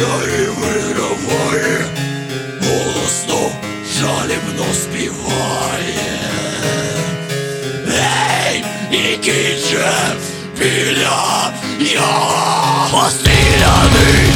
Далі виграває, голосно, жалібно співає. Ей, який же біля я постріляний.